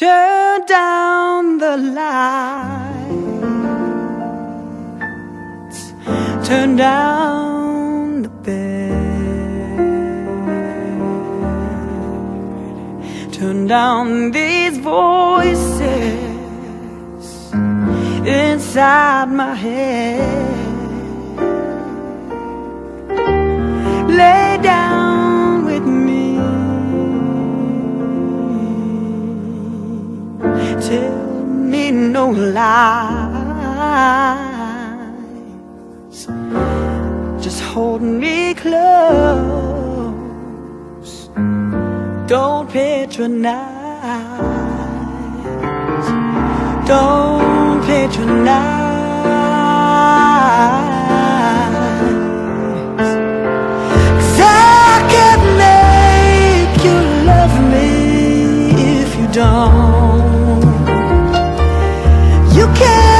Turn down the lights. Turn down the bed. Turn down these voices inside my head. own lies. Just hold me close. Don't patronize. Don't patronize. don't care.